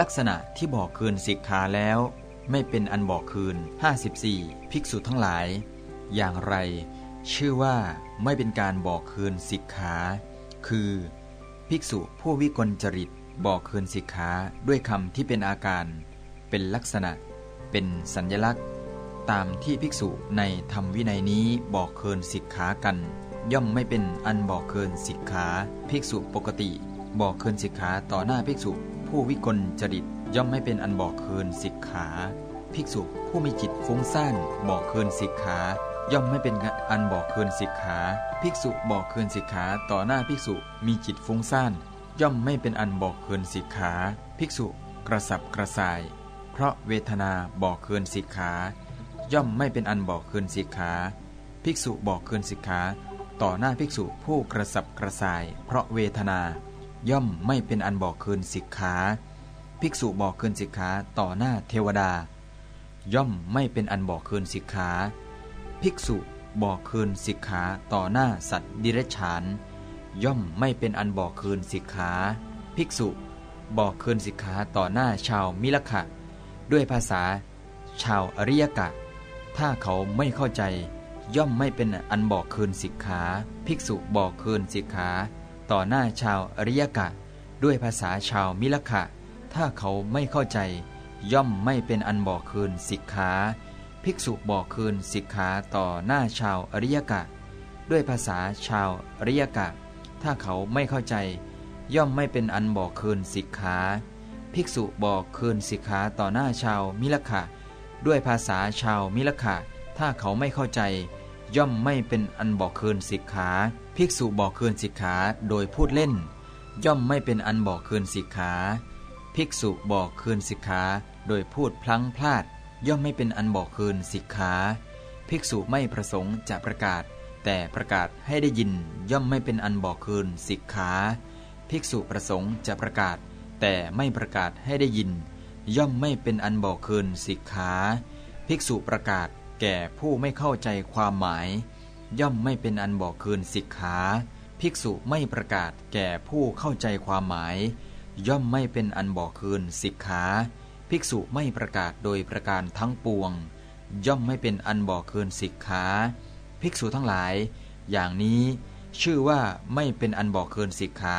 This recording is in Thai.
ลักษณะที่บอกคืนสิกขาแล้ว ไม่เป็นอันบอกคืน 54 ภิกษุทั้งหลาย อย่างไร ชื่อว่าไม่เป็นการบอกคืนสิกขา คือ ภิกษุผู้วิกลจริตบอกคืนสิกขาด้วยคำที่เป็นอาการ เป็นลักษณะ เป็นสัญญลักษณ์ ตามที่ภิกษุในธรรมวินัยนี้บอกคืนสิกขากัน ย่อมไม่เป็นอันบอกคืนสิกขา ภิกษุปกติ บอกคืนสิกขาต่อหน้าภิกษุ ผู้วิกลจริตย่อมไม่เป็นอันบอกคืนสิกขา ภิกษุผู้มีจิตฟุ้งซ่านบอกคืนสิกขา ย่อมไม่เป็นอันบอกคืนสิกขา ภิกษุบอกคืนสิกขาต่อหน้าภิกษุมีจิตฟุ้งซ่าน ย่อมไม่เป็นอันบอกคืนสิกขา ภิกษุกระสับกระส่าย เพราะเวทนาบอกคืนสิกขา ย่อมไม่เป็นอันบอกคืนสิกขา ภิกษุบอกคืนสิกขา ต่อหน้าภิกษุผู้กระสับกระส่าย เพราะเวทนา ย่อมไม่เป็นอันบอกคืนสิกขาภิกษุบอกคืนสิกขาต่อหน้าเทวดา ย่อมไม่เป็นอันบอกคืนสิกขาภิกษุบอกคืนสิกขาต่อหน้าสัตว์ดิเรกชันย่อมไม่เป็นอันบอกคืนสิกขาภิกษุบอกคืนสิกขาต่อหน้าชาวมิลขะ ด้วยภาษา ชาวอริยกะ ถ้าเขาไม่เข้าใจ ย่อมไม่เป็นอันบอกคืนสิกขาภิกษุบอกคืนสิกขา ต่อหน้าชาวอริยกะ ด้วยภาษาชาวมิลขะ ถ้าเขาไม่เข้าใจ ย่อมไม่เป็นอันบอกคืนสิกขาภิกษุบอกคืนสิกขาต่อหน้าชาวอริยกะ ด้วยภาษาชาวอริยกะ ถ้าเขาไม่เข้าใจ ย่อมไม่เป็นอันบอกคืนสิกขาภิกษุบอกคืนสิกขาต่อหน้าชาวมิลขะ ด้วยภาษาชาวมิลขะ ถ้าเขาไม่เข้าใจ ย่อมไม่เป็นอันบอกคืนสิกขา ภิกษุบอกคืนสิกขาโดยพูดเล่น ย่อมไม่เป็นอันบอกคืนสิกขา ภิกษุบอกคืนสิกขาโดยพูดพลั้งพลาด ย่อมไม่เป็นอันบอกคืนสิกขา ภิกษุไม่ประสงค์จะประกาศ แต่ประกาศให้ได้ยินย่อมไม่เป็นอันบอกคืนสิกขา ภิกษุประสงค์จะประกาศ แต่ไม่ประกาศให้ได้ยิน ย่อมไม่เป็นอันบอกคืนสิกขา ภิกษุประกาศ แก่ผู้ไม่เข้าใจความหมาย ย่อมไม่เป็นอันบอกคืนสิกขา ภิกษุไม่ประกาศแก่ผู้เข้าใจความหมาย ย่อมไม่เป็นอันบอกคืนสิกขา ภิกษุไม่ประกาศโดยประการทั้งปวง ย่อมไม่เป็นอันบอกคืนสิกขาภิกษุทั้งหลาย อย่างนี้ชื่อว่าไม่เป็นอันบอกเกินสิกขา